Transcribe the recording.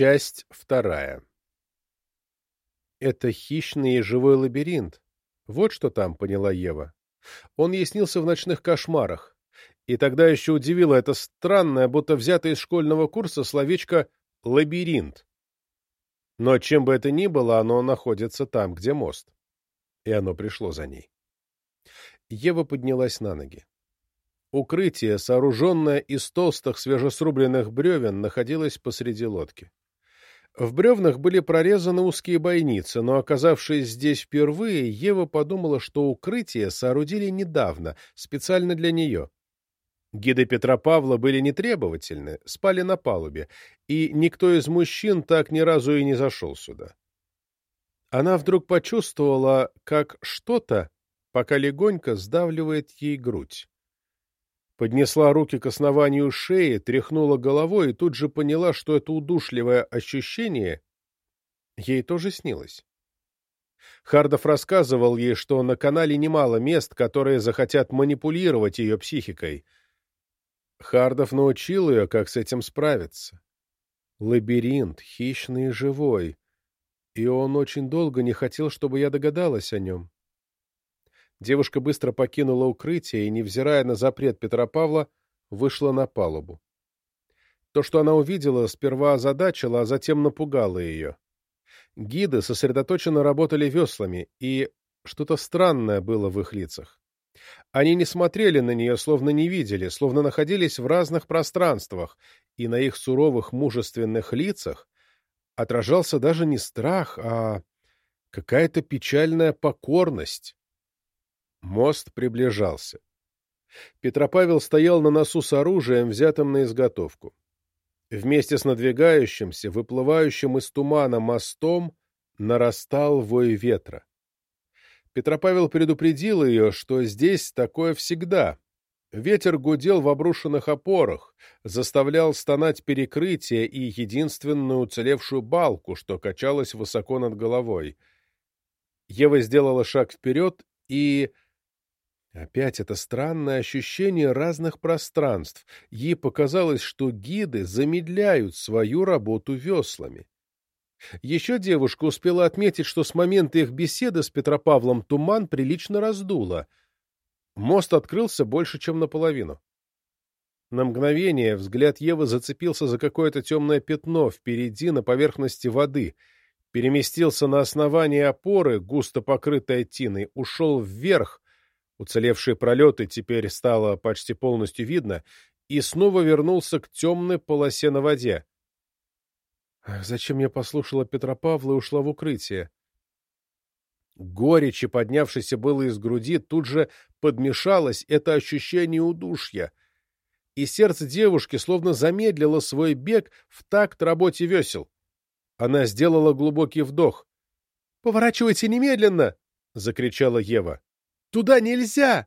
Часть вторая. Это хищный и живой лабиринт. Вот что там, поняла Ева. Он ей снился в ночных кошмарах. И тогда еще удивило это странное, будто взятое из школьного курса словечко «лабиринт». Но чем бы это ни было, оно находится там, где мост. И оно пришло за ней. Ева поднялась на ноги. Укрытие, сооруженное из толстых свежесрубленных бревен, находилось посреди лодки. В бревнах были прорезаны узкие бойницы, но, оказавшись здесь впервые, Ева подумала, что укрытие соорудили недавно, специально для нее. Гиды Петра Павла были нетребовательны, спали на палубе, и никто из мужчин так ни разу и не зашел сюда. Она вдруг почувствовала, как что-то, пока легонько сдавливает ей грудь поднесла руки к основанию шеи, тряхнула головой и тут же поняла, что это удушливое ощущение ей тоже снилось. Хардов рассказывал ей, что на канале немало мест, которые захотят манипулировать ее психикой. Хардов научил ее, как с этим справиться. Лабиринт, хищный и живой. И он очень долго не хотел, чтобы я догадалась о нем. Девушка быстро покинула укрытие и, невзирая на запрет Петра Павла, вышла на палубу. То, что она увидела, сперва озадачило, а затем напугало ее. Гиды сосредоточенно работали веслами, и что-то странное было в их лицах. Они не смотрели на нее, словно не видели, словно находились в разных пространствах, и на их суровых мужественных лицах отражался даже не страх, а какая-то печальная покорность. Мост приближался. Петропавел стоял на носу с оружием, взятым на изготовку. Вместе с надвигающимся, выплывающим из тумана мостом, нарастал вой ветра. Петропавел предупредил ее, что здесь такое всегда. Ветер гудел в обрушенных опорах, заставлял стонать перекрытие и единственную уцелевшую балку, что качалась высоко над головой. Ева сделала шаг вперед и Опять это странное ощущение разных пространств. Ей показалось, что гиды замедляют свою работу веслами. Еще девушка успела отметить, что с момента их беседы с Петропавлом туман прилично раздуло. Мост открылся больше, чем наполовину. На мгновение взгляд Евы зацепился за какое-то темное пятно впереди на поверхности воды, переместился на основание опоры, густо покрытой тиной, ушел вверх, Уцелевшие пролеты теперь стало почти полностью видно, и снова вернулся к темной полосе на воде. Зачем я послушала Петра Павла и ушла в укрытие? Горечи, поднявшейся было из груди, тут же подмешалось это ощущение удушья, и сердце девушки словно замедлило свой бег в такт работе весел. Она сделала глубокий вдох. — Поворачивайте немедленно! — закричала Ева. Туда нельзя!